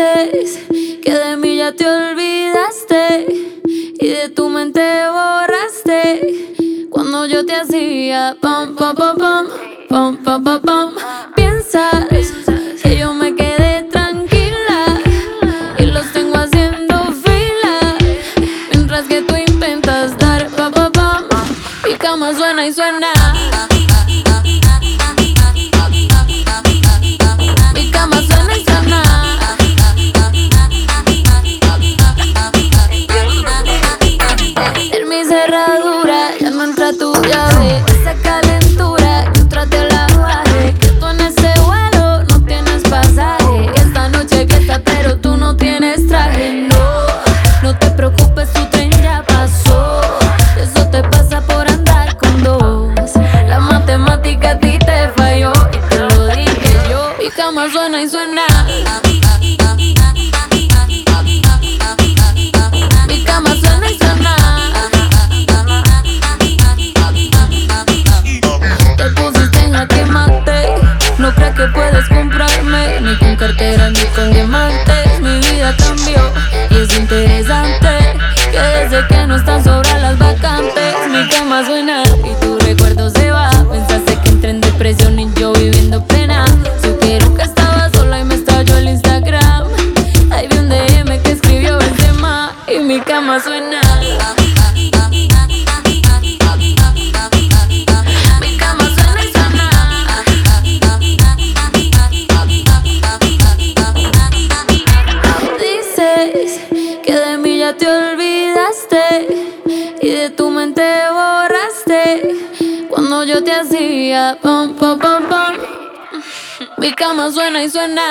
que de mí ya te olvidaste y de tu mente borraste cuando yo te hacía pam pam pam pam pam pam pam, pam. piensas que yo me quedé tranquila y los tengo haciendo fila mientras que tú intentas dar pam pam pam mi cama suena y suena cama suena y suena. Mi cama suena y suena. Te pusiste en jaque mate. No crees que puedes comprarme ni con cartera ni con diamantes. Mi vida cambió y es interesante que desde que no están sobran las vacantes, mi cama suena y tu recuerdo se va. Pensaste que entré en depresión y yo viviendo te olvidaste y de tu mente borraste cuando yo te hacía pam pam pam pam. Mi cama suena y suena.